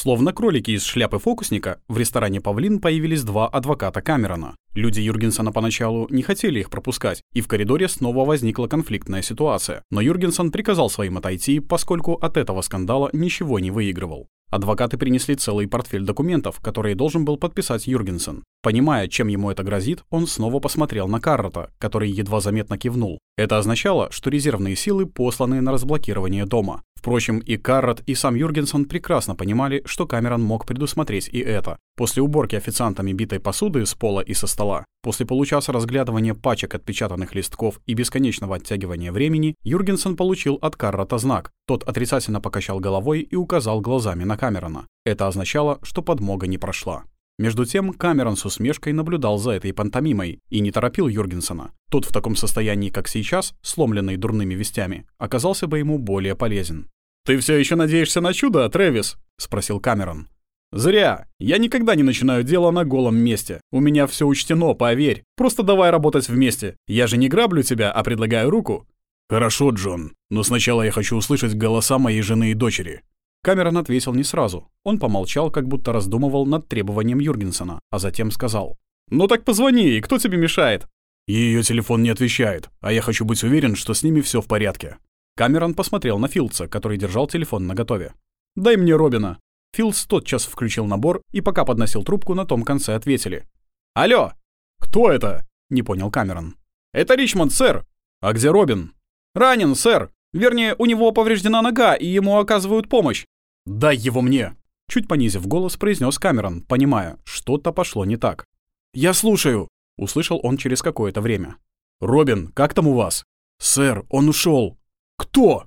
Словно кролики из шляпы фокусника, в ресторане «Павлин» появились два адвоката Камерона. Люди Юргенсона поначалу не хотели их пропускать, и в коридоре снова возникла конфликтная ситуация. Но Юргенсон приказал своим отойти, поскольку от этого скандала ничего не выигрывал. Адвокаты принесли целый портфель документов, которые должен был подписать Юргенсен. Понимая, чем ему это грозит, он снова посмотрел на Каррота, который едва заметно кивнул. Это означало, что резервные силы посланы на разблокирование дома. Впрочем, и Каррот, и сам Юргенсон прекрасно понимали, что Камерон мог предусмотреть и это. После уборки официантами битой посуды с пола и со стола, после получаса разглядывания пачек отпечатанных листков и бесконечного оттягивания времени, Юргенсон получил от Каррота знак. Тот отрицательно покачал головой и указал глазами на Камерона. Это означало, что подмога не прошла. Между тем Камерон с усмешкой наблюдал за этой пантомимой и не торопил Юргенсона. Тот в таком состоянии, как сейчас, сломленный дурными вестями, оказался бы ему более полезен. «Ты все еще надеешься на чудо, Трэвис?» — спросил Камерон. «Зря. Я никогда не начинаю дело на голом месте. У меня все учтено, поверь. Просто давай работать вместе. Я же не граблю тебя, а предлагаю руку». «Хорошо, Джон. Но сначала я хочу услышать голоса моей жены и дочери. Камерон ответил не сразу. Он помолчал, как будто раздумывал над требованием Юргенсона, а затем сказал. «Ну так позвони, и кто тебе мешает?» Ее телефон не отвечает, а я хочу быть уверен, что с ними все в порядке. Камерон посмотрел на Филдса, который держал телефон наготове. «Дай мне Робина». Филдс тотчас включил набор, и пока подносил трубку, на том конце ответили. «Алло!» «Кто это?» — не понял Камерон. «Это Ричмонд, сэр!» «А где Робин?» «Ранен, сэр! Вернее, у него повреждена нога, и ему оказывают помощь. «Дай его мне!» Чуть понизив голос, произнес Камерон, понимая, что-то пошло не так. «Я слушаю!» — услышал он через какое-то время. «Робин, как там у вас?» «Сэр, он ушел. «Кто?»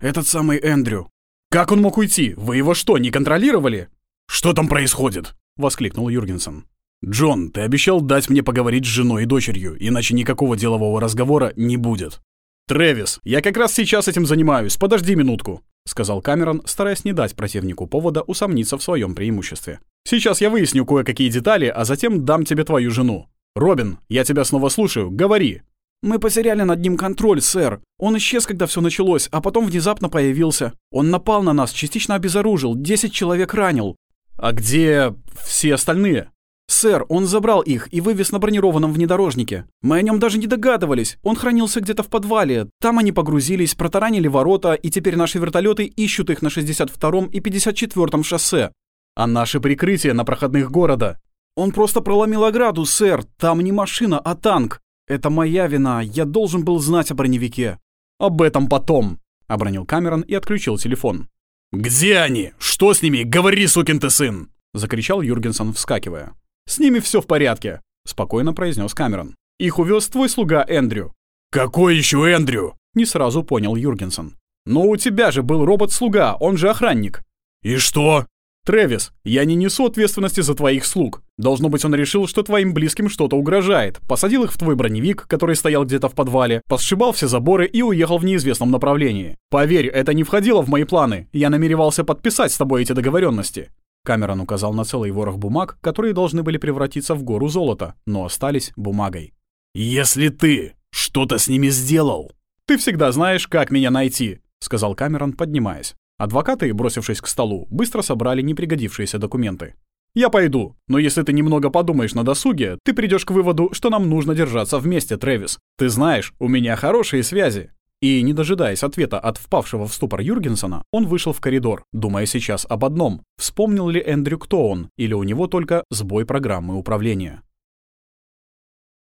«Этот самый Эндрю». «Как он мог уйти? Вы его что, не контролировали?» «Что там происходит?» — воскликнул Юргенсен. «Джон, ты обещал дать мне поговорить с женой и дочерью, иначе никакого делового разговора не будет». «Трэвис, я как раз сейчас этим занимаюсь, подожди минутку», — сказал Камерон, стараясь не дать противнику повода усомниться в своем преимуществе. «Сейчас я выясню кое-какие детали, а затем дам тебе твою жену. Робин, я тебя снова слушаю, говори». «Мы потеряли над ним контроль, сэр. Он исчез, когда все началось, а потом внезапно появился. Он напал на нас, частично обезоружил, десять человек ранил». «А где все остальные?» «Сэр, он забрал их и вывез на бронированном внедорожнике. Мы о нем даже не догадывались. Он хранился где-то в подвале. Там они погрузились, протаранили ворота, и теперь наши вертолеты ищут их на 62-м и 54-м шоссе. А наше прикрытие на проходных города? Он просто проломил ограду, сэр. Там не машина, а танк. Это моя вина. Я должен был знать о броневике». «Об этом потом», — обронил Камерон и отключил телефон. «Где они? Что с ними? Говори, сукин ты сын!» — закричал Юргенсон, вскакивая. «С ними все в порядке», — спокойно произнес Камерон. «Их увез твой слуга Эндрю». «Какой еще Эндрю?» — не сразу понял Юргенсон. «Но у тебя же был робот-слуга, он же охранник». «И что?» «Трэвис, я не несу ответственности за твоих слуг. Должно быть, он решил, что твоим близким что-то угрожает. Посадил их в твой броневик, который стоял где-то в подвале, посшибал все заборы и уехал в неизвестном направлении. Поверь, это не входило в мои планы. Я намеревался подписать с тобой эти договоренности. Камерон указал на целый ворох бумаг, которые должны были превратиться в гору золота, но остались бумагой. «Если ты что-то с ними сделал...» «Ты всегда знаешь, как меня найти», — сказал Камерон, поднимаясь. Адвокаты, бросившись к столу, быстро собрали непригодившиеся документы. «Я пойду, но если ты немного подумаешь на досуге, ты придешь к выводу, что нам нужно держаться вместе, Трэвис. Ты знаешь, у меня хорошие связи. И, не дожидаясь ответа от впавшего в ступор Юргенсона, он вышел в коридор, думая сейчас об одном. Вспомнил ли Эндрю, кто он, или у него только сбой программы управления.